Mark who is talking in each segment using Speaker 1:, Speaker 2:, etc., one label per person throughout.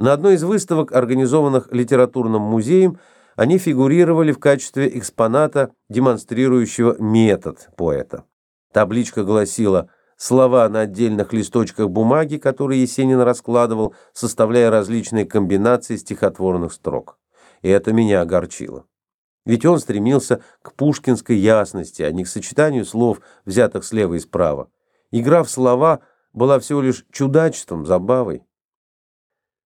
Speaker 1: На одной из выставок, организованных литературным музеем, они фигурировали в качестве экспоната, демонстрирующего метод поэта. Табличка гласила слова на отдельных листочках бумаги, которые Есенин раскладывал, составляя различные комбинации стихотворных строк. И это меня огорчило. Ведь он стремился к пушкинской ясности, а не к сочетанию слов, взятых слева и справа. Игра в слова была всего лишь чудачеством, забавой.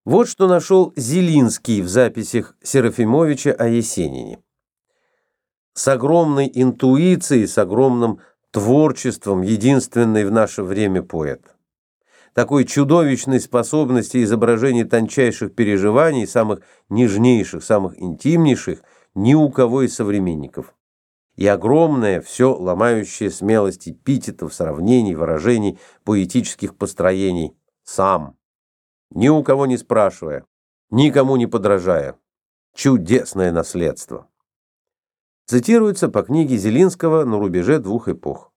Speaker 1: Вот что нашел Зелинский в записях Серафимовича о Есенине. С огромной интуицией, с огромным творчеством, единственный в наше время поэт. Такой чудовищной способности изображения тончайших переживаний, самых нежнейших, самых интимнейших, ни у кого из современников. И огромная, все ломающая смелость эпитетов, сравнений, выражений, поэтических построений. Сам ни у кого не спрашивая, никому не подражая. Чудесное наследство. Цитируется по книге Зелинского «На рубеже двух эпох».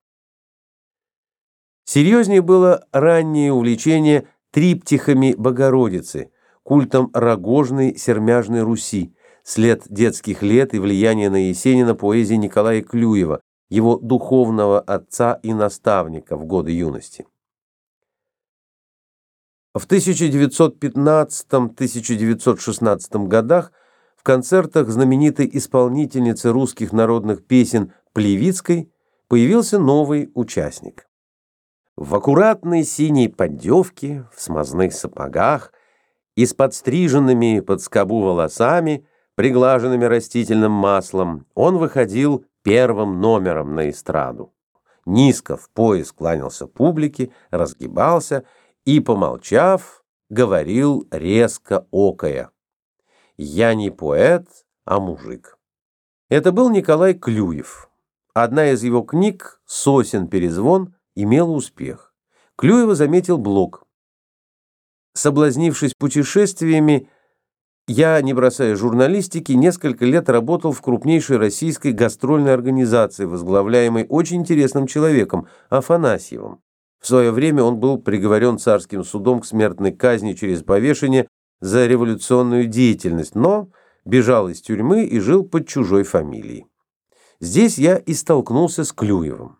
Speaker 1: Серьезнее было раннее увлечение триптихами Богородицы, культом рогожной сермяжной Руси, след детских лет и влияние на Есенина поэзии Николая Клюева, его духовного отца и наставника в годы юности. В 1915-1916 годах в концертах знаменитой исполнительницы русских народных песен Плевицкой появился новый участник. В аккуратной синей поддевке, в смазных сапогах и с подстриженными под скобу волосами, приглаженными растительным маслом, он выходил первым номером на эстраду. Низко в пояс кланялся публике, разгибался и, помолчав, говорил резко окая. «Я не поэт, а мужик». Это был Николай Клюев. Одна из его книг «Сосен перезвон» имела успех. Клюева заметил Блок. Соблазнившись путешествиями, я, не бросая журналистики, несколько лет работал в крупнейшей российской гастрольной организации, возглавляемой очень интересным человеком, Афанасьевым. В свое время он был приговорен царским судом к смертной казни через повешение за революционную деятельность, но бежал из тюрьмы и жил под чужой фамилией. Здесь я и столкнулся с Клюевым.